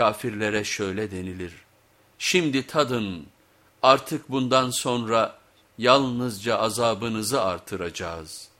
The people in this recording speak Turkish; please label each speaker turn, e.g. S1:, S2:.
S1: kafirlere şöyle denilir. Şimdi tadın artık bundan sonra yalnızca azabınızı artıracağız.''